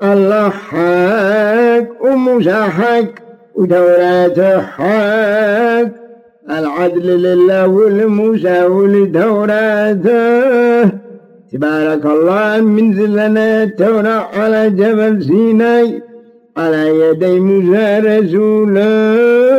الله حق وموسى حق ودوراته حق. العدل لله ولموسى ولدوراته. تبارك الله من لنا التوراة على جبل سيناء على يدي موسى رسوله